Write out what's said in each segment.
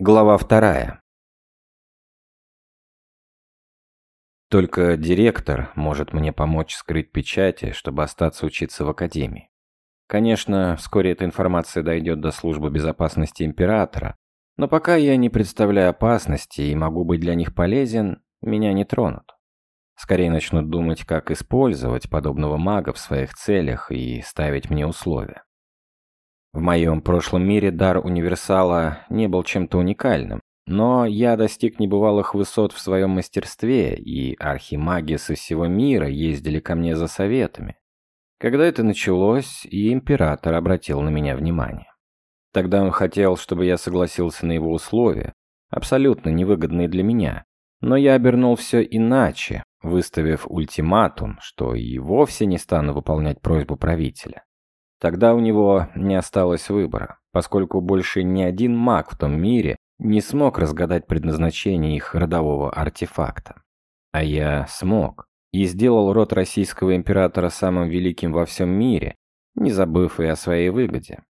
Глава вторая. Только директор может мне помочь скрыть печати, чтобы остаться учиться в академии. Конечно, вскоре эта информация дойдет до службы безопасности императора, но пока я не представляю опасности и могу быть для них полезен, меня не тронут. Скорее начнут думать, как использовать подобного мага в своих целях и ставить мне условия. В моем прошлом мире дар универсала не был чем-то уникальным, но я достиг небывалых высот в своем мастерстве, и архимаги со всего мира ездили ко мне за советами. Когда это началось, и император обратил на меня внимание. Тогда он хотел, чтобы я согласился на его условия, абсолютно невыгодные для меня, но я обернул все иначе, выставив ультиматум, что и вовсе не стану выполнять просьбу правителя. Тогда у него не осталось выбора, поскольку больше ни один маг в том мире не смог разгадать предназначение их родового артефакта. А я смог и сделал род российского императора самым великим во всем мире, не забыв и о своей выгоде.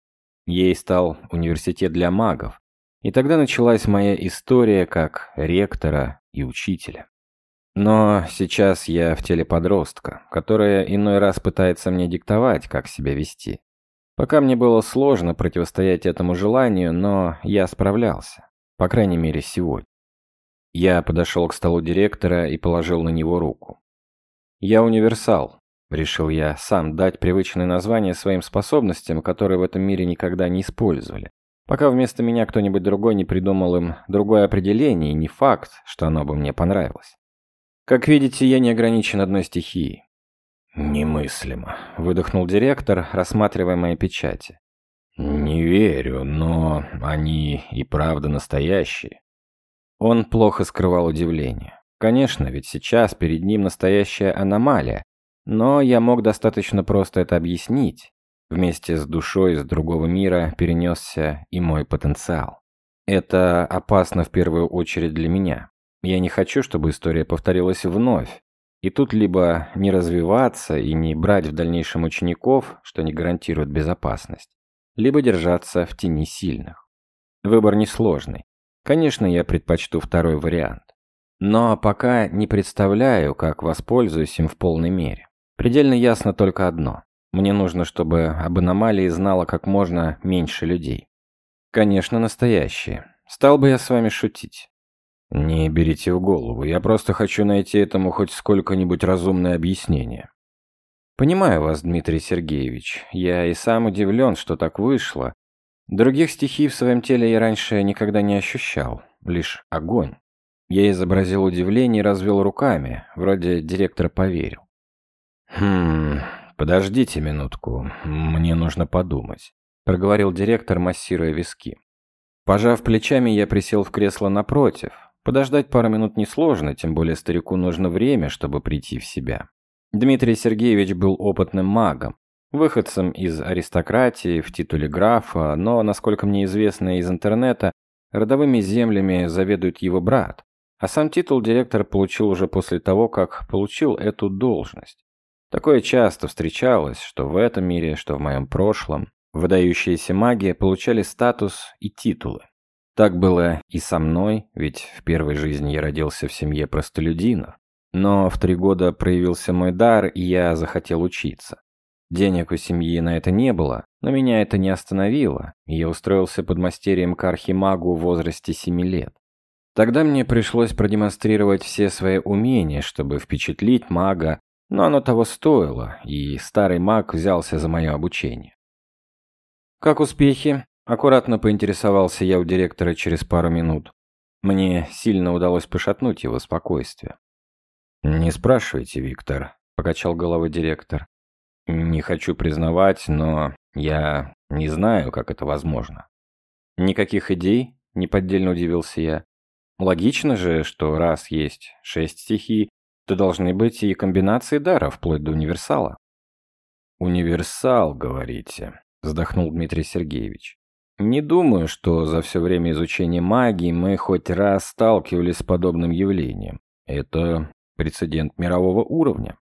Ей стал университет для магов, и тогда началась моя история как ректора и учителя. Но сейчас я в теле подростка, которая иной раз пытается мне диктовать, как себя вести. Пока мне было сложно противостоять этому желанию, но я справлялся. По крайней мере, сегодня. Я подошел к столу директора и положил на него руку. «Я универсал», — решил я сам дать привычное название своим способностям, которые в этом мире никогда не использовали. Пока вместо меня кто-нибудь другой не придумал им другое определение, и не факт, что оно бы мне понравилось. Как видите, я не ограничен одной стихией. «Немыслимо», — выдохнул директор, рассматривая мои печати. «Не верю, но они и правда настоящие». Он плохо скрывал удивление. Конечно, ведь сейчас перед ним настоящая аномалия, но я мог достаточно просто это объяснить. Вместе с душой из другого мира перенесся и мой потенциал. Это опасно в первую очередь для меня. Я не хочу, чтобы история повторилась вновь. И тут либо не развиваться и не брать в дальнейшем учеников, что не гарантирует безопасность, либо держаться в тени сильных. Выбор несложный. Конечно, я предпочту второй вариант. Но пока не представляю, как воспользуюсь им в полной мере. Предельно ясно только одно. Мне нужно, чтобы об аномалии знало как можно меньше людей. Конечно, настоящие. Стал бы я с вами шутить. Не берите в голову, я просто хочу найти этому хоть сколько-нибудь разумное объяснение. Понимаю вас, Дмитрий Сергеевич. Я и сам удивлен, что так вышло. Других стихий в своем теле я раньше никогда не ощущал. Лишь огонь. Я изобразил удивление и развел руками. Вроде директор поверил. «Хм, подождите минутку. Мне нужно подумать», — проговорил директор, массируя виски. Пожав плечами, я присел в кресло напротив, Подождать пару минут несложно, тем более старику нужно время, чтобы прийти в себя. Дмитрий Сергеевич был опытным магом, выходцем из аристократии в титуле графа, но, насколько мне известно из интернета, родовыми землями заведует его брат, а сам титул директор получил уже после того, как получил эту должность. Такое часто встречалось, что в этом мире, что в моем прошлом, выдающиеся маги получали статус и титулы. Так было и со мной, ведь в первой жизни я родился в семье простолюдинов. Но в три года проявился мой дар, и я захотел учиться. Денег у семьи на это не было, но меня это не остановило, и я устроился под мастерием к архимагу в возрасте семи лет. Тогда мне пришлось продемонстрировать все свои умения, чтобы впечатлить мага, но оно того стоило, и старый маг взялся за мое обучение. «Как успехи?» Аккуратно поинтересовался я у директора через пару минут. Мне сильно удалось пошатнуть его спокойствие. «Не спрашивайте, Виктор», — покачал головой директор. «Не хочу признавать, но я не знаю, как это возможно». «Никаких идей?» — неподдельно удивился я. «Логично же, что раз есть шесть стихий, то должны быть и комбинации даров, вплоть до универсала». «Универсал, говорите», — вздохнул Дмитрий Сергеевич. Не думаю, что за все время изучения магии мы хоть раз сталкивались с подобным явлением. Это прецедент мирового уровня.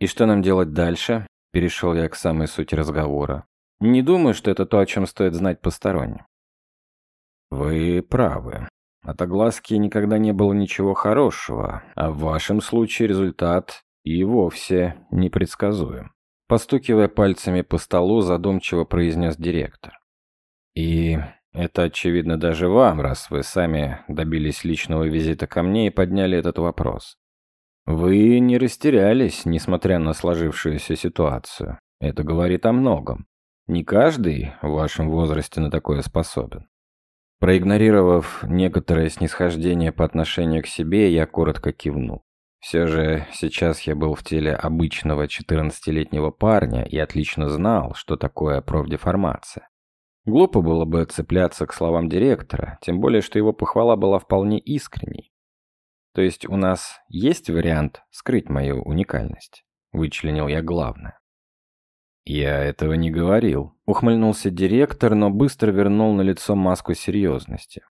И что нам делать дальше? Перешел я к самой сути разговора. Не думаю, что это то, о чем стоит знать посторонним. Вы правы. От огласки никогда не было ничего хорошего, а в вашем случае результат и вовсе непредсказуем. Постукивая пальцами по столу, задумчиво произнес директор. И это очевидно даже вам, раз вы сами добились личного визита ко мне и подняли этот вопрос. Вы не растерялись, несмотря на сложившуюся ситуацию. Это говорит о многом. Не каждый в вашем возрасте на такое способен. Проигнорировав некоторое снисхождение по отношению к себе, я коротко кивнул. Все же сейчас я был в теле обычного 14-летнего парня и отлично знал, что такое профдеформация. Глупо было бы цепляться к словам директора, тем более, что его похвала была вполне искренней. То есть у нас есть вариант скрыть мою уникальность? Вычленил я главное. «Я этого не говорил», — ухмыльнулся директор, но быстро вернул на лицо маску серьезности.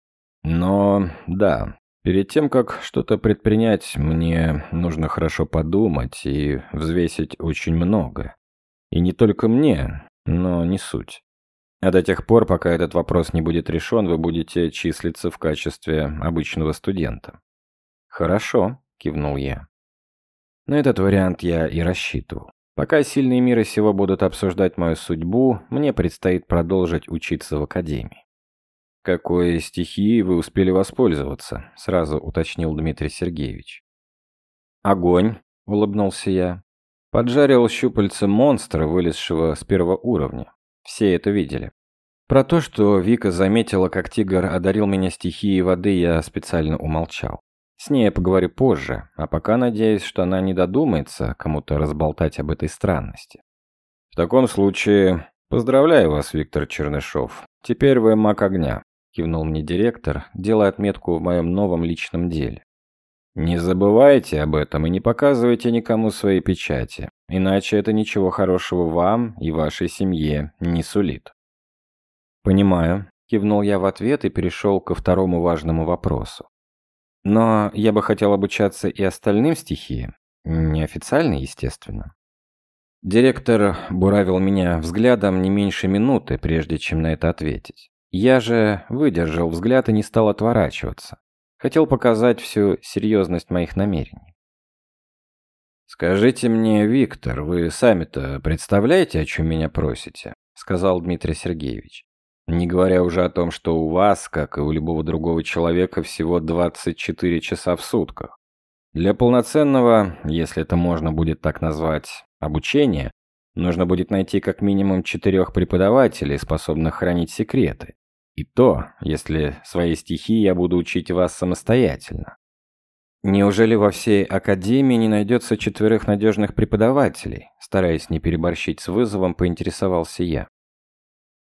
«Но, да, перед тем, как что-то предпринять, мне нужно хорошо подумать и взвесить очень много. И не только мне, но не суть. А до тех пор, пока этот вопрос не будет решен, вы будете числиться в качестве обычного студента. «Хорошо», — кивнул я. На этот вариант я и рассчитывал. Пока сильные мира сего будут обсуждать мою судьбу, мне предстоит продолжить учиться в академии. «Какой стихией вы успели воспользоваться?» — сразу уточнил Дмитрий Сергеевич. «Огонь», — улыбнулся я. Поджарил щупальце монстра, вылезшего с первого уровня. Все это видели. Про то, что Вика заметила, как тигр одарил меня стихией воды, я специально умолчал. С ней я поговорю позже, а пока надеюсь, что она не додумается кому-то разболтать об этой странности. В таком случае, поздравляю вас, Виктор Чернышов. Теперь вы маг огня, кивнул мне директор, делая отметку в моем новом личном деле. Не забывайте об этом и не показывайте никому свои печати, иначе это ничего хорошего вам и вашей семье не сулит. Понимаю, кивнул я в ответ и перешел ко второму важному вопросу. Но я бы хотел обучаться и остальным стихиям. Неофициально, естественно. Директор буравил меня взглядом не меньше минуты, прежде чем на это ответить. Я же выдержал взгляд и не стал отворачиваться. Хотел показать всю серьезность моих намерений. «Скажите мне, Виктор, вы сами-то представляете, о чем меня просите?» — сказал Дмитрий Сергеевич. Не говоря уже о том, что у вас, как и у любого другого человека, всего 24 часа в сутках. Для полноценного, если это можно будет так назвать, обучения, нужно будет найти как минимум четырех преподавателей, способных хранить секреты. И то, если своей стихии я буду учить вас самостоятельно. Неужели во всей академии не найдется четверых надежных преподавателей? Стараясь не переборщить с вызовом, поинтересовался я.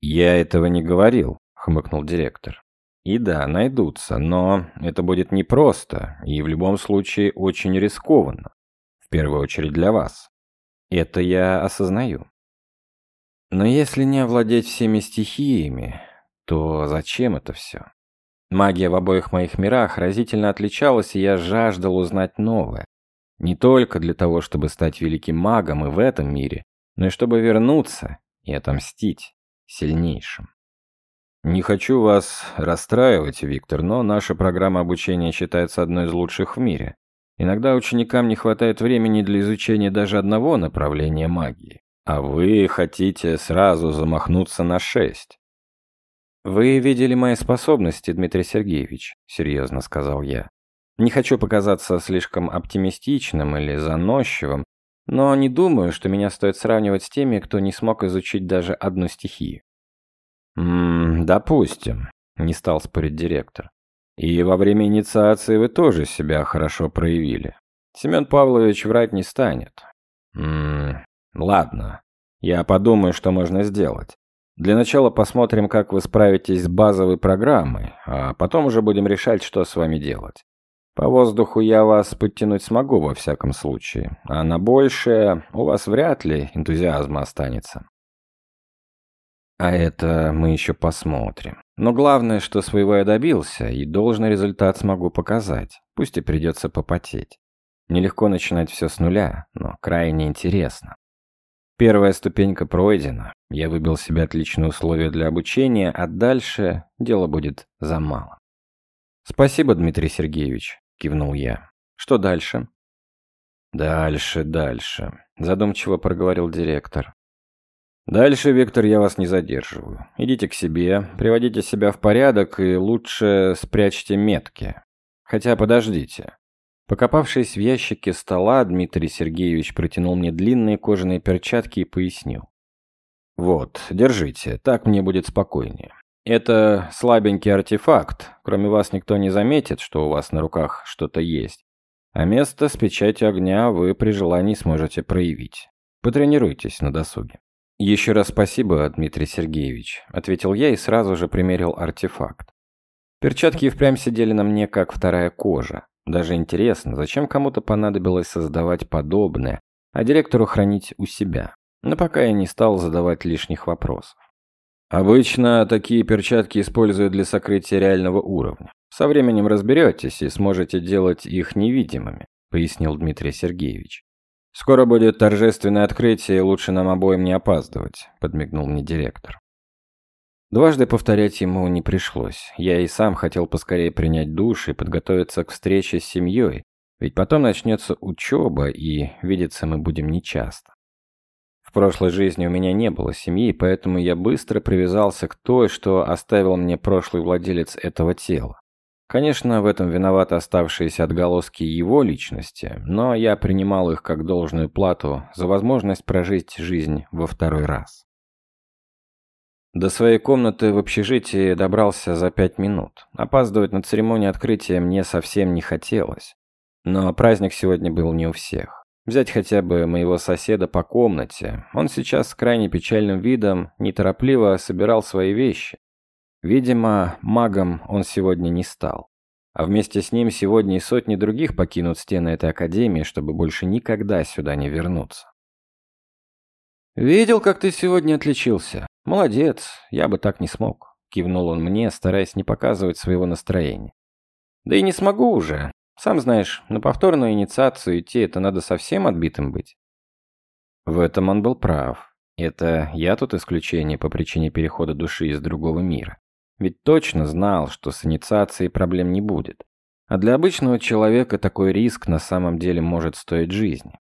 «Я этого не говорил», — хмыкнул директор. «И да, найдутся, но это будет непросто и в любом случае очень рискованно. В первую очередь для вас. Это я осознаю. Но если не овладеть всеми стихиями, то зачем это все? Магия в обоих моих мирах разительно отличалась, и я жаждал узнать новое. Не только для того, чтобы стать великим магом и в этом мире, но и чтобы вернуться и отомстить сильнейшим. Не хочу вас расстраивать, Виктор, но наша программа обучения считается одной из лучших в мире. Иногда ученикам не хватает времени для изучения даже одного направления магии, а вы хотите сразу замахнуться на шесть. «Вы видели мои способности, Дмитрий Сергеевич», — серьезно сказал я. «Не хочу показаться слишком оптимистичным или заносчивым, но не думаю, что меня стоит сравнивать с теми, кто не смог изучить даже одну стихию. «Ммм, допустим», — не стал спорить директор. «И во время инициации вы тоже себя хорошо проявили. Семен Павлович врать не станет. Ммм, ладно. Я подумаю, что можно сделать. Для начала посмотрим, как вы справитесь с базовой программой, а потом уже будем решать, что с вами делать. По воздуху я вас подтянуть смогу во всяком случае, а на большее у вас вряд ли энтузиазма останется. А это мы еще посмотрим. Но главное, что своего я добился, и должный результат смогу показать, пусть и придется попотеть. Нелегко начинать все с нуля, но крайне интересно. Первая ступенька пройдена. Я выбил себе отличные условия для обучения, а дальше дело будет за мало. «Спасибо, Дмитрий Сергеевич», – кивнул я. «Что дальше?» «Дальше, дальше», – задумчиво проговорил директор. «Дальше, Виктор, я вас не задерживаю. Идите к себе, приводите себя в порядок и лучше спрячьте метки. Хотя подождите». Покопавшись в ящике стола, Дмитрий Сергеевич протянул мне длинные кожаные перчатки и пояснил. «Вот, держите, так мне будет спокойнее. Это слабенький артефакт, кроме вас никто не заметит, что у вас на руках что-то есть. А место с печатью огня вы при желании сможете проявить. Потренируйтесь на досуге». «Еще раз спасибо, Дмитрий Сергеевич», — ответил я и сразу же примерил артефакт. Перчатки впрямь сидели на мне, как вторая кожа. Даже интересно, зачем кому-то понадобилось создавать подобное, а директору хранить у себя. Но пока я не стал задавать лишних вопросов. Обычно такие перчатки используют для сокрытия реального уровня. Со временем разберетесь и сможете делать их невидимыми, пояснил Дмитрий Сергеевич. «Скоро будет торжественное открытие, и лучше нам обоим не опаздывать», – подмигнул мне директор. Дважды повторять ему не пришлось. Я и сам хотел поскорее принять душ и подготовиться к встрече с семьей, ведь потом начнется учеба, и видеться мы будем нечасто. В прошлой жизни у меня не было семьи, поэтому я быстро привязался к той, что оставил мне прошлый владелец этого тела. Конечно, в этом виноваты оставшиеся отголоски его личности, но я принимал их как должную плату за возможность прожить жизнь во второй раз. До своей комнаты в общежитии добрался за пять минут. Опаздывать на церемонию открытия мне совсем не хотелось. Но праздник сегодня был не у всех. Взять хотя бы моего соседа по комнате. Он сейчас с крайне печальным видом неторопливо собирал свои вещи. Видимо, магом он сегодня не стал. А вместе с ним сегодня и сотни других покинут стены этой академии, чтобы больше никогда сюда не вернуться. «Видел, как ты сегодня отличился. Молодец, я бы так не смог», — кивнул он мне, стараясь не показывать своего настроения. «Да и не смогу уже. Сам знаешь, на повторную инициацию идти это надо совсем отбитым быть». В этом он был прав. Это я тут исключение по причине перехода души из другого мира. Ведь точно знал, что с инициацией проблем не будет. А для обычного человека такой риск на самом деле может стоить жизни.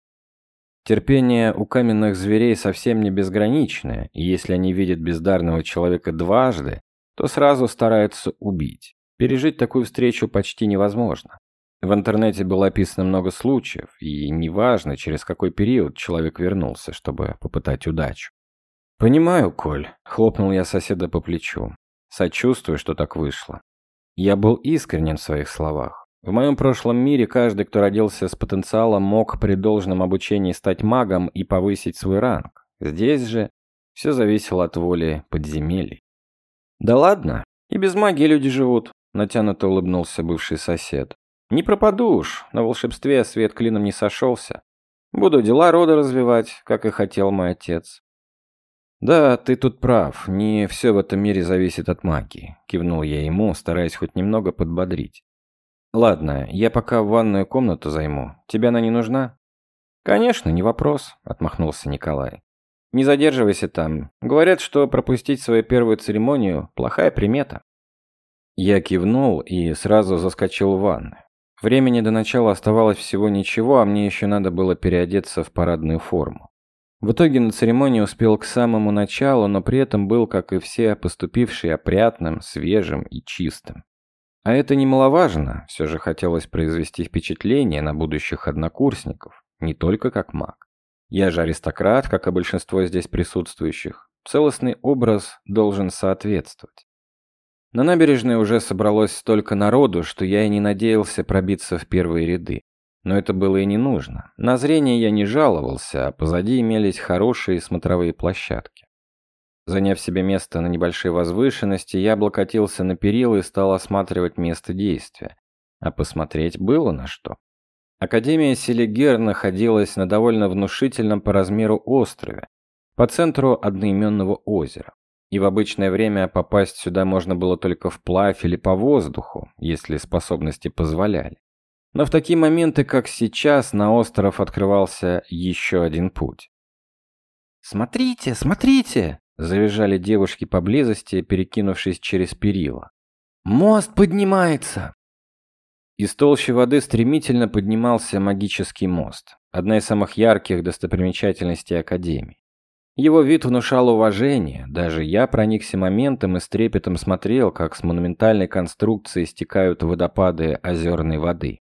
Терпение у каменных зверей совсем не безграничное, и если они видят бездарного человека дважды, то сразу стараются убить. Пережить такую встречу почти невозможно. В интернете было описано много случаев, и неважно, через какой период человек вернулся, чтобы попытать удачу. «Понимаю, Коль», — хлопнул я соседа по плечу. Сочувствую, что так вышло. Я был искренен в своих словах. В моем прошлом мире каждый, кто родился с потенциалом, мог при должном обучении стать магом и повысить свой ранг. Здесь же все зависело от воли подземелий. «Да ладно, и без магии люди живут», — натянуто улыбнулся бывший сосед. «Не пропаду уж, на волшебстве свет клином не сошелся. Буду дела рода развивать, как и хотел мой отец. «Да, ты тут прав. Не все в этом мире зависит от магии», – кивнул я ему, стараясь хоть немного подбодрить. «Ладно, я пока ванную комнату займу. Тебе она не нужна?» «Конечно, не вопрос», – отмахнулся Николай. «Не задерживайся там. Говорят, что пропустить свою первую церемонию – плохая примета». Я кивнул и сразу заскочил в ванну. Времени до начала оставалось всего ничего, а мне еще надо было переодеться в парадную форму. В итоге на церемонии успел к самому началу, но при этом был, как и все, поступивший опрятным, свежим и чистым. А это немаловажно, все же хотелось произвести впечатление на будущих однокурсников, не только как маг. Я же аристократ, как и большинство здесь присутствующих. Целостный образ должен соответствовать. На набережной уже собралось столько народу, что я и не надеялся пробиться в первые ряды. Но это было и не нужно. На зрение я не жаловался, а позади имелись хорошие смотровые площадки. Заняв себе место на небольшой возвышенности, я облокотился на перила и стал осматривать место действия. А посмотреть было на что. Академия Селигер находилась на довольно внушительном по размеру острове, по центру одноименного озера. И в обычное время попасть сюда можно было только вплавь или по воздуху, если способности позволяли. Но в такие моменты, как сейчас, на остров открывался еще один путь. «Смотрите, смотрите!» – завизжали девушки поблизости, перекинувшись через перила. «Мост поднимается!» Из толщи воды стремительно поднимался магический мост, одна из самых ярких достопримечательностей Академии. Его вид внушал уважение, даже я проникся моментом и с трепетом смотрел, как с монументальной конструкции стекают водопады озерной воды.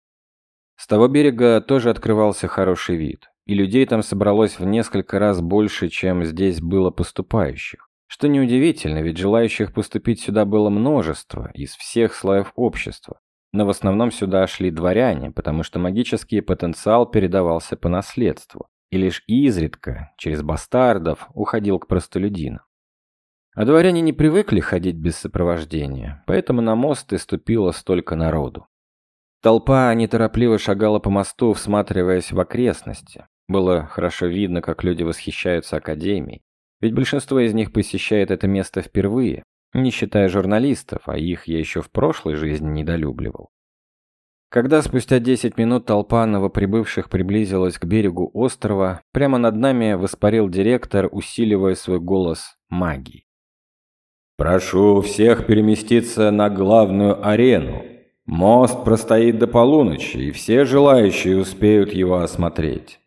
С того берега тоже открывался хороший вид, и людей там собралось в несколько раз больше, чем здесь было поступающих. Что неудивительно, ведь желающих поступить сюда было множество, из всех слоев общества. Но в основном сюда шли дворяне, потому что магический потенциал передавался по наследству, и лишь изредка, через бастардов, уходил к простолюдинам. А дворяне не привыкли ходить без сопровождения, поэтому на мост и ступило столько народу. Толпа неторопливо шагала по мосту, всматриваясь в окрестности. Было хорошо видно, как люди восхищаются Академией, ведь большинство из них посещает это место впервые, не считая журналистов, а их я еще в прошлой жизни недолюбливал. Когда спустя 10 минут толпа новоприбывших приблизилась к берегу острова, прямо над нами воспарил директор, усиливая свой голос магией. «Прошу всех переместиться на главную арену. Мост простоит до полуночи, и все желающие успеют его осмотреть».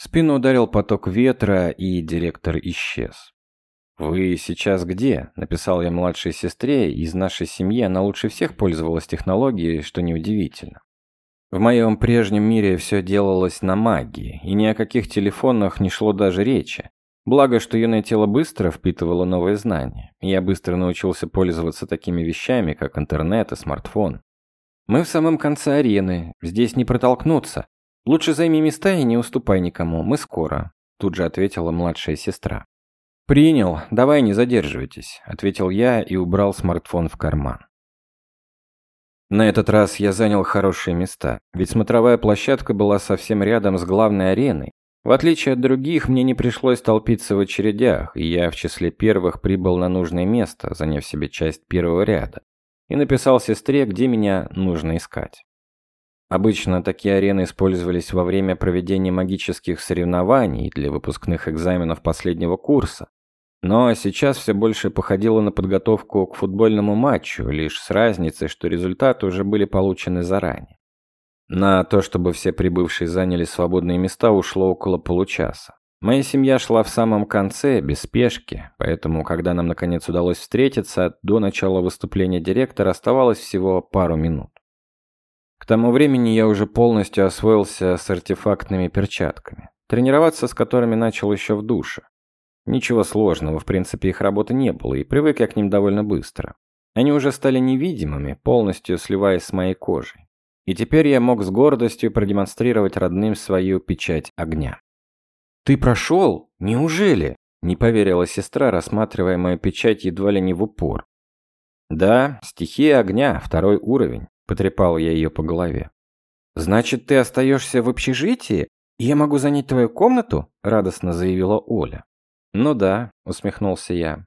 В спину ударил поток ветра, и директор исчез. «Вы сейчас где?» – написал я младшей сестре. Из нашей семьи она лучше всех пользовалась технологией, что неудивительно. В моем прежнем мире все делалось на магии, и ни о каких телефонах не шло даже речи. Благо, что юное тело быстро впитывало новые знания. Я быстро научился пользоваться такими вещами, как интернет и смартфон. Мы в самом конце арены, здесь не протолкнуться. Лучше займи места и не уступай никому, мы скоро, тут же ответила младшая сестра. «Принял. Давай не задерживайтесь», — ответил я и убрал смартфон в карман. На этот раз я занял хорошие места, ведь смотровая площадка была совсем рядом с главной ареной. В отличие от других, мне не пришлось толпиться в очередях, и я в числе первых прибыл на нужное место, заняв себе часть первого ряда, и написал сестре, где меня нужно искать. Обычно такие арены использовались во время проведения магических соревнований для выпускных экзаменов последнего курса, но сейчас все больше походило на подготовку к футбольному матчу, лишь с разницей, что результаты уже были получены заранее. На то, чтобы все прибывшие заняли свободные места, ушло около получаса. Моя семья шла в самом конце, без спешки, поэтому, когда нам наконец удалось встретиться, до начала выступления директора оставалось всего пару минут. Тому времени я уже полностью освоился с артефактными перчатками, тренироваться с которыми начал еще в душе. Ничего сложного, в принципе, их работы не было, и привык я к ним довольно быстро. Они уже стали невидимыми, полностью сливаясь с моей кожей. И теперь я мог с гордостью продемонстрировать родным свою печать огня. «Ты прошел? Неужели?» – не поверила сестра, рассматривая мою печать едва ли не в упор. «Да, стихия огня, второй уровень», – потрепал я ее по голове. «Значит, ты остаешься в общежитии? Я могу занять твою комнату?» – радостно заявила Оля. «Ну да», — усмехнулся я.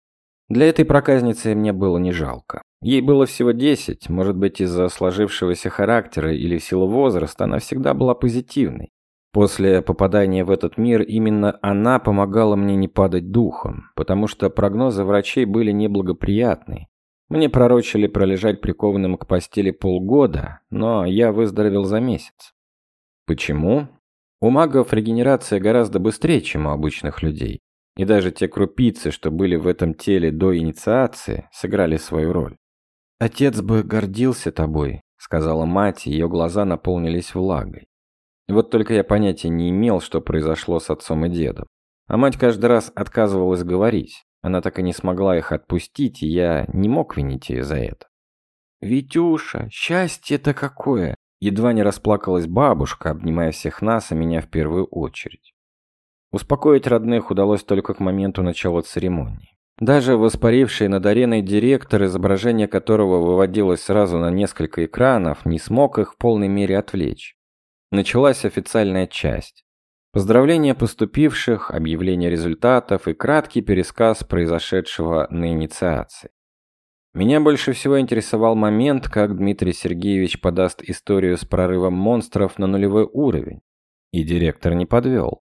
Для этой проказницы мне было не жалко. Ей было всего десять, может быть, из-за сложившегося характера или силы возраста она всегда была позитивной. После попадания в этот мир именно она помогала мне не падать духом, потому что прогнозы врачей были неблагоприятные. Мне пророчили пролежать прикованным к постели полгода, но я выздоровел за месяц. Почему? У магов регенерация гораздо быстрее, чем у обычных людей. И даже те крупицы, что были в этом теле до инициации, сыграли свою роль. «Отец бы гордился тобой», — сказала мать, и ее глаза наполнились влагой. Вот только я понятия не имел, что произошло с отцом и дедом. А мать каждый раз отказывалась говорить. Она так и не смогла их отпустить, и я не мог винить ее за это. «Витюша, счастье-то какое!» Едва не расплакалась бабушка, обнимая всех нас, и меня в первую очередь. Успокоить родных удалось только к моменту начала церемонии. Даже воспаривший над ареной директор, изображение которого выводилось сразу на несколько экранов, не смог их в полной мере отвлечь. Началась официальная часть. Поздравления поступивших, объявление результатов и краткий пересказ произошедшего на инициации. Меня больше всего интересовал момент, как Дмитрий Сергеевич подаст историю с прорывом монстров на нулевой уровень. И директор не подвел.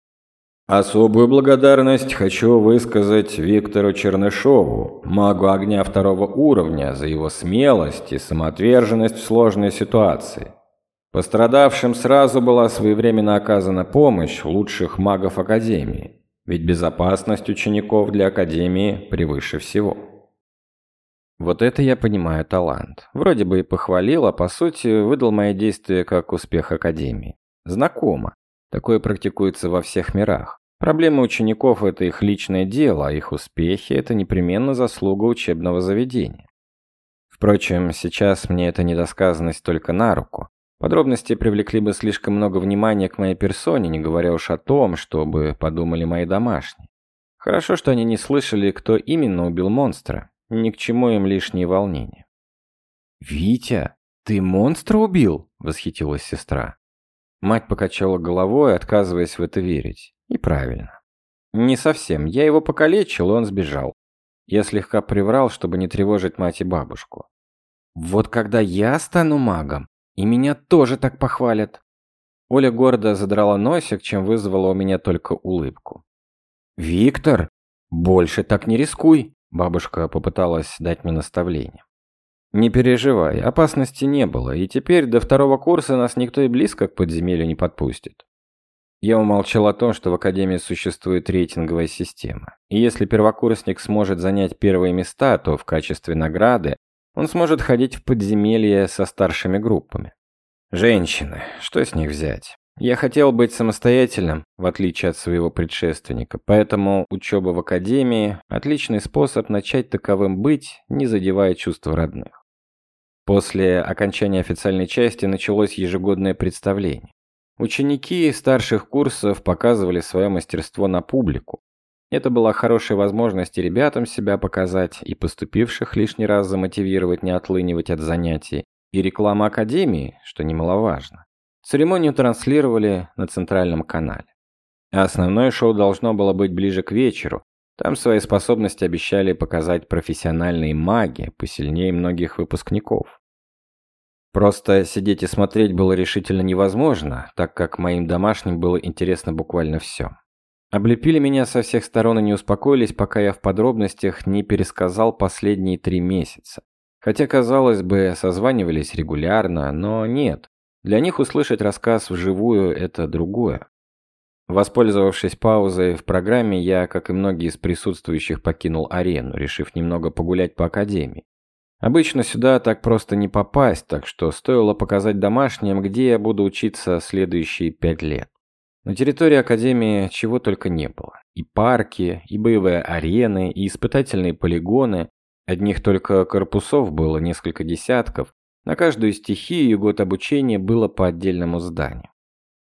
Особую благодарность хочу высказать Виктору Чернышову, магу огня второго уровня, за его смелость и самоотверженность в сложной ситуации. Пострадавшим сразу была своевременно оказана помощь лучших магов Академии, ведь безопасность учеников для Академии превыше всего. Вот это я понимаю талант. Вроде бы и похвалил, а по сути выдал мои действия как успех Академии. Знакомо. Такое практикуется во всех мирах. Проблемы учеников – это их личное дело, а их успехи – это непременно заслуга учебного заведения. Впрочем, сейчас мне эта недосказанность только на руку. Подробности привлекли бы слишком много внимания к моей персоне, не говоря уж о том, чтобы подумали мои домашние. Хорошо, что они не слышали, кто именно убил монстра. Ни к чему им лишние волнения. «Витя, ты монстра убил?» – восхитилась сестра. Мать покачала головой, отказываясь в это верить. И правильно. Не совсем. Я его покалечил, и он сбежал. Я слегка приврал, чтобы не тревожить мать и бабушку. Вот когда я стану магом, и меня тоже так похвалят. Оля гордо задрала носик, чем вызвала у меня только улыбку. «Виктор, больше так не рискуй!» Бабушка попыталась дать мне наставление. «Не переживай, опасности не было, и теперь до второго курса нас никто и близко к подземелью не подпустит». Я умолчал о том, что в Академии существует рейтинговая система. И если первокурсник сможет занять первые места, то в качестве награды он сможет ходить в подземелье со старшими группами. Женщины, что с них взять? Я хотел быть самостоятельным, в отличие от своего предшественника, поэтому учеба в академии – отличный способ начать таковым быть, не задевая чувства родных. После окончания официальной части началось ежегодное представление. Ученики старших курсов показывали свое мастерство на публику. Это была хорошая возможность ребятам себя показать, и поступивших лишний раз замотивировать не отлынивать от занятий, и реклама Академии, что немаловажно. Церемонию транслировали на центральном канале. А основное шоу должно было быть ближе к вечеру, там свои способности обещали показать профессиональные маги, посильнее многих выпускников. Просто сидеть и смотреть было решительно невозможно, так как моим домашним было интересно буквально все. Облепили меня со всех сторон и не успокоились, пока я в подробностях не пересказал последние три месяца. Хотя, казалось бы, созванивались регулярно, но нет. Для них услышать рассказ вживую – это другое. Воспользовавшись паузой в программе, я, как и многие из присутствующих, покинул арену, решив немного погулять по академии. Обычно сюда так просто не попасть, так что стоило показать домашним, где я буду учиться следующие пять лет. На территории Академии чего только не было. И парки, и боевые арены, и испытательные полигоны. Одних только корпусов было несколько десятков. На каждую стихию год обучения было по отдельному зданию.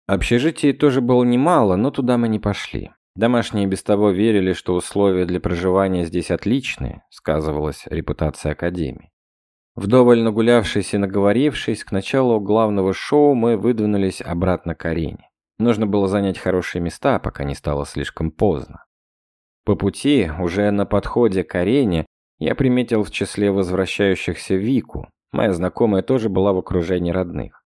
Общежитий тоже было немало, но туда мы не пошли. Домашние без того верили, что условия для проживания здесь отличные, сказывалась репутация Академии. Вдоволь нагулявшись и наговорившись, к началу главного шоу мы выдвинулись обратно к арене. Нужно было занять хорошие места, пока не стало слишком поздно. По пути, уже на подходе к арене, я приметил в числе возвращающихся Вику. Моя знакомая тоже была в окружении родных.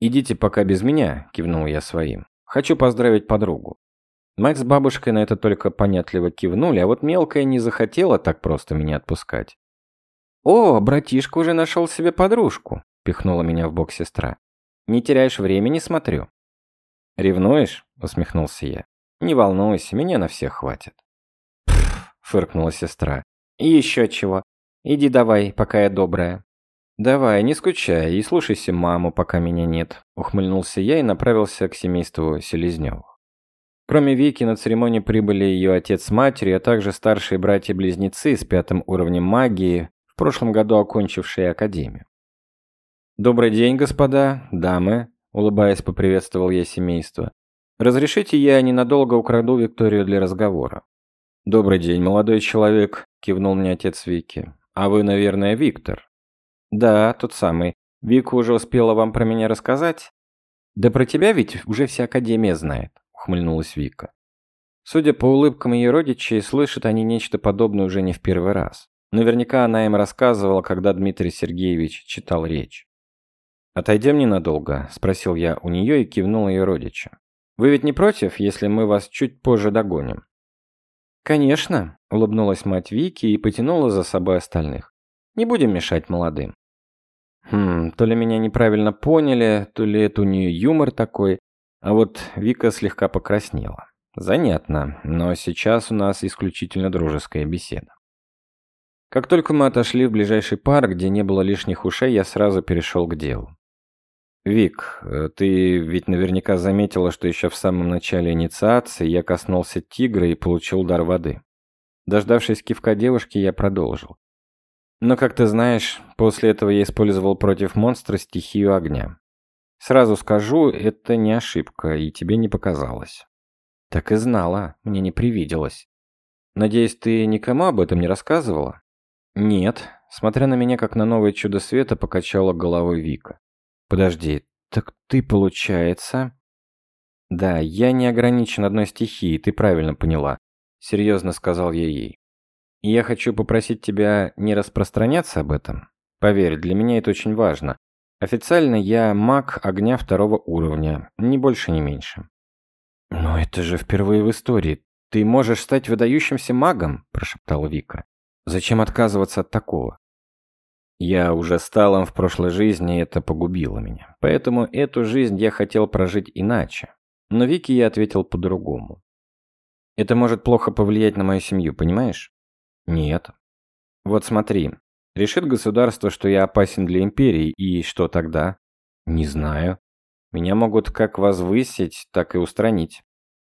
«Идите пока без меня», – кивнул я своим. «Хочу поздравить подругу». Мать с бабушкой на это только понятливо кивнули, а вот мелкая не захотела так просто меня отпускать. «О, братишка уже нашел себе подружку», – пихнула меня в бок сестра. «Не теряешь времени, смотрю». «Ревнуешь?» – усмехнулся я. «Не волнуйся, меня на всех хватит». «Пф», – фыркнула сестра. «И еще чего. Иди давай, пока я добрая». «Давай, не скучай и слушайся маму, пока меня нет», – ухмыльнулся я и направился к семейству Селезневых. Кроме Вики, на церемонии прибыли ее отец с матерью, а также старшие братья-близнецы с пятым уровнем магии, в прошлом году окончившие академию. «Добрый день, господа, дамы», – улыбаясь, поприветствовал я семейство. «Разрешите, я ненадолго украду Викторию для разговора». «Добрый день, молодой человек», – кивнул мне отец Вики. «А вы, наверное, Виктор?» «Да, тот самый. Вика уже успела вам про меня рассказать?» «Да про тебя ведь уже вся Академия знает», — ухмыльнулась Вика. Судя по улыбкам ее родичей, слышат они нечто подобное уже не в первый раз. Наверняка она им рассказывала, когда Дмитрий Сергеевич читал речь. «Отойдем ненадолго?» – спросил я у нее и кивнул ее родича. Вы ведь не против, если мы вас чуть позже догоним?» «Конечно», — улыбнулась мать Вики и потянула за собой остальных. «Не будем мешать молодым». Хм, то ли меня неправильно поняли, то ли это у нее юмор такой, а вот Вика слегка покраснела. Занятно, но сейчас у нас исключительно дружеская беседа. Как только мы отошли в ближайший парк, где не было лишних ушей, я сразу перешел к делу. «Вик, э, ты ведь наверняка заметила, что еще в самом начале инициации я коснулся тигра и получил дар воды. Дождавшись кивка девушки, я продолжил. Но, как ты знаешь, после этого я использовал против монстра стихию огня. Сразу скажу, это не ошибка, и тебе не показалось. Так и знала, мне не привиделось. Надеюсь, ты никому об этом не рассказывала? Нет, смотря на меня как на новое чудо света, покачала головой Вика. Подожди, так ты, получается... Да, я не ограничен одной стихией, ты правильно поняла. Серьезно сказал я ей. И я хочу попросить тебя не распространяться об этом. Поверь, для меня это очень важно. Официально я маг огня второго уровня, ни больше, ни меньше. Но это же впервые в истории. Ты можешь стать выдающимся магом, прошептала Вика. Зачем отказываться от такого? Я уже стал им в прошлой жизни, и это погубило меня. Поэтому эту жизнь я хотел прожить иначе. Но Вике я ответил по-другому. Это может плохо повлиять на мою семью, понимаешь? Нет. Вот смотри. Решит государство, что я опасен для империи, и что тогда? Не знаю. Меня могут как возвысить, так и устранить.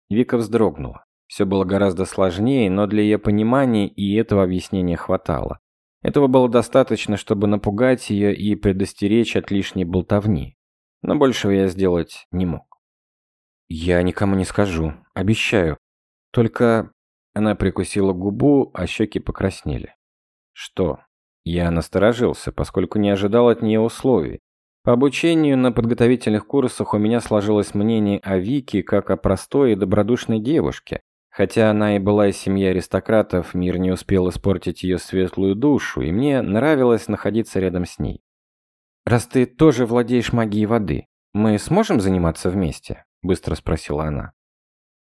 Вика вздрогнула. Все было гораздо сложнее, но для ее понимания и этого объяснения хватало. Этого было достаточно, чтобы напугать ее и предостеречь от лишней болтовни. Но большего я сделать не мог. «Я никому не скажу, обещаю. Только...» Она прикусила губу, а щеки покраснели. «Что?» Я насторожился, поскольку не ожидал от нее условий. По обучению на подготовительных курсах у меня сложилось мнение о Вике как о простой и добродушной девушке, Хотя она и была из семьи аристократов, мир не успел испортить ее светлую душу, и мне нравилось находиться рядом с ней. «Раз ты тоже владеешь магией воды, мы сможем заниматься вместе?» – быстро спросила она.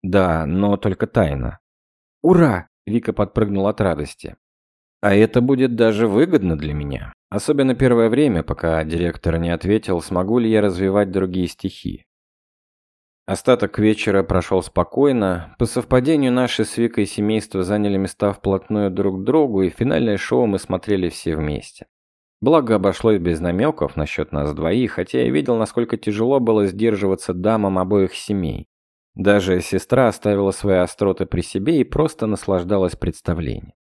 «Да, но только тайно». «Ура!» – Вика подпрыгнула от радости. «А это будет даже выгодно для меня. Особенно первое время, пока директор не ответил, смогу ли я развивать другие стихии. Остаток вечера прошел спокойно. По совпадению наши с Викой семейства заняли места вплотную друг к другу, и финальное шоу мы смотрели все вместе. Благо обошлось без намеков насчет нас двоих, хотя я видел, насколько тяжело было сдерживаться дамам обоих семей. Даже сестра оставила свои остроты при себе и просто наслаждалась представлением.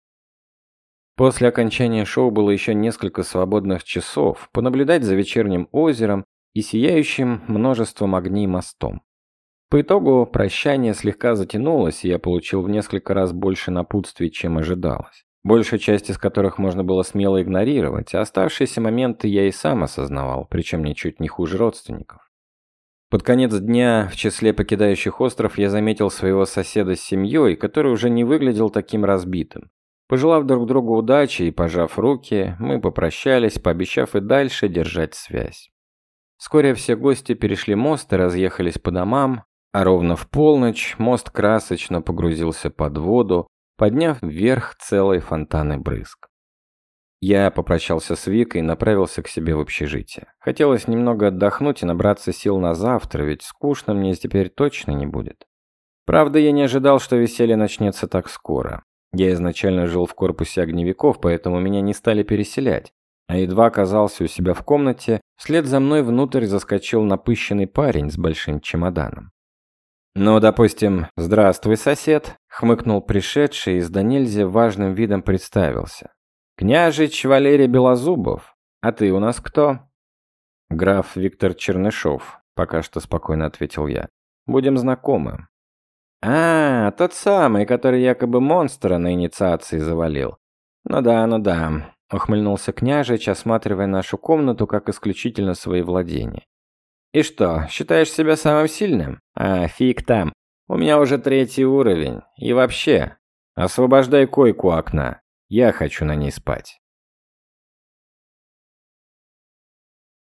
После окончания шоу было еще несколько свободных часов, понаблюдать за вечерним озером и сияющим множеством огней мостом. По итогу прощание слегка затянулось, и я получил в несколько раз больше напутствий, чем ожидалось. Большая часть из которых можно было смело игнорировать, а оставшиеся моменты я и сам осознавал, причем ничуть не хуже родственников. Под конец дня в числе покидающих остров я заметил своего соседа с семьей, который уже не выглядел таким разбитым. Пожелав друг другу удачи и пожав руки, мы попрощались, пообещав и дальше держать связь. Вскоре все гости перешли мост и разъехались по домам, а ровно в полночь мост красочно погрузился под воду, подняв вверх целые фонтаны брызг. Я попрощался с Викой и направился к себе в общежитие. Хотелось немного отдохнуть и набраться сил на завтра, ведь скучно мне теперь точно не будет. Правда, я не ожидал, что веселье начнется так скоро. Я изначально жил в корпусе огневиков, поэтому меня не стали переселять. А едва оказался у себя в комнате, вслед за мной внутрь заскочил напыщенный парень с большим чемоданом. «Ну, допустим, здравствуй, сосед», — хмыкнул пришедший и с до важным видом представился. «Княжич Валерий Белозубов. А ты у нас кто?» «Граф Виктор Чернышов», — пока что спокойно ответил я. «Будем знакомы». «А, тот самый, который якобы монстра на инициации завалил. Ну да, ну да», — ухмыльнулся княжич, осматривая нашу комнату как исключительно свои владения. «И что, считаешь себя самым сильным? А, фиг там. У меня уже третий уровень. И вообще, освобождай койку окна. Я хочу на ней спать».